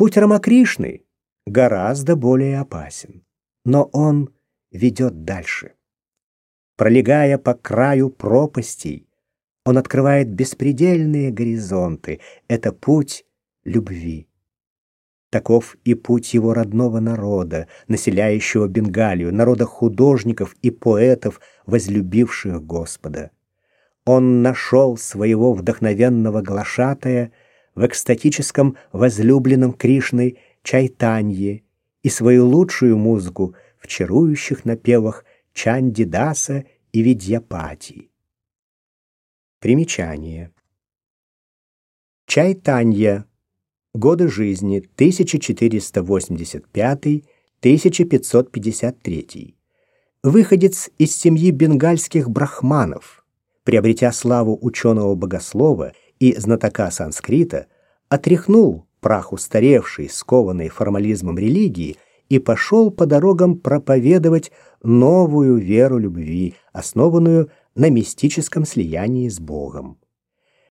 Путь Рамакришны гораздо более опасен, но он ведет дальше. Пролегая по краю пропастей, он открывает беспредельные горизонты. Это путь любви. Таков и путь его родного народа, населяющего Бенгалию, народа художников и поэтов, возлюбивших Господа. Он нашел своего вдохновенного глашатая в экстатическом возлюбленном Кришной Чайтанье и свою лучшую музыку в чарующих напевах Чандидаса и Видьяпати. Примечание. Чайтанья. Годы жизни 1485-1553. Выходец из семьи бенгальских брахманов, приобретя славу ученого-богослова и знатока санскрита, отряхнул прах устаревшей, скованной формализмом религии и пошел по дорогам проповедовать новую веру любви, основанную на мистическом слиянии с Богом.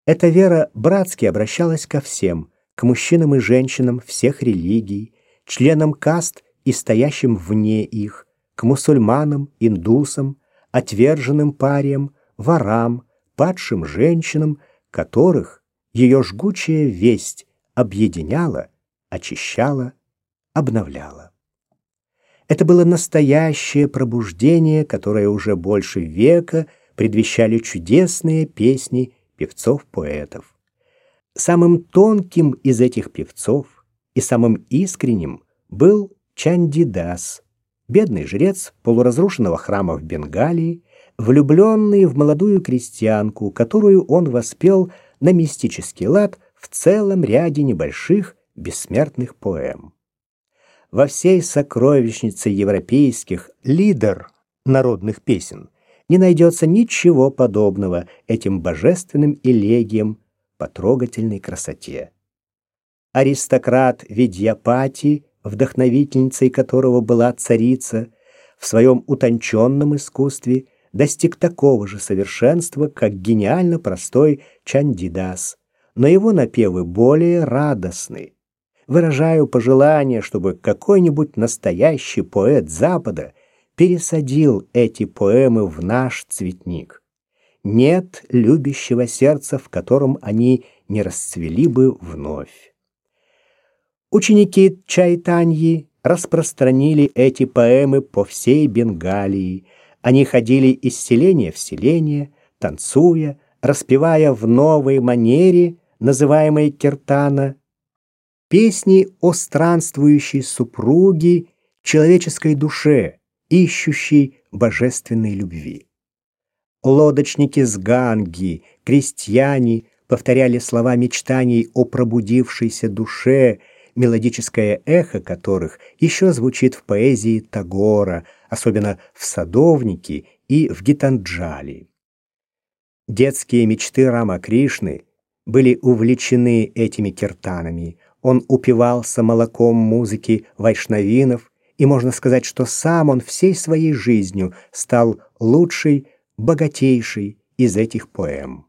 Эта вера братски обращалась ко всем, к мужчинам и женщинам всех религий, членам каст и стоящим вне их, к мусульманам, индусам, отверженным париям, ворам, падшим женщинам, которых ее жгучая весть объединяла, очищала, обновляла. Это было настоящее пробуждение, которое уже больше века предвещали чудесные песни певцов-поэтов. Самым тонким из этих певцов и самым искренним был Чандидас, бедный жрец полуразрушенного храма в Бенгалии, влюбленный в молодую крестьянку, которую он воспел на мистический лад в целом ряде небольших бессмертных поэм во всей сокровищнице европейских лидер народных песен не найдется ничего подобного этим божественным элегиям по трогательной красоте. Аристократ Видьяпати, вдохновительницей которого была царица, в своем утонченном искусстве достиг такого же совершенства, как гениально простой Чандидас, но его напевы более радостны, выражаю пожелание, чтобы какой-нибудь настоящий поэт Запада пересадил эти поэмы в наш цветник. Нет любящего сердца, в котором они не расцвели бы вновь. Ученики Чайтаньи распространили эти поэмы по всей Бенгалии. Они ходили из селения в селение, танцуя, распевая в новой манере, называемой киртана, песни о странствующей супруге, человеческой душе, ищущей божественной любви. Лодочники с Ганги, крестьяне повторяли слова мечтаний о пробудившейся душе, мелодическое эхо которых еще звучит в поэзии Тагора, особенно в «Садовнике» и в «Гитанджали». Детские мечты Рама Кришны были увлечены этими киртанами, он упивался молоком музыки вайшнавинов, и можно сказать, что сам он всей своей жизнью стал лучшей, богатейшей из этих поэм.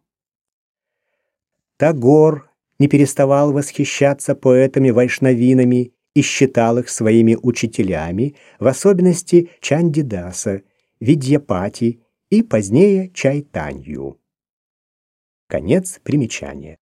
Тагор не переставал восхищаться поэтами-вайшнавинами и считал их своими учителями, в особенности Чандидаса, Видьяпати и позднее Чайтанью. Конец примечания.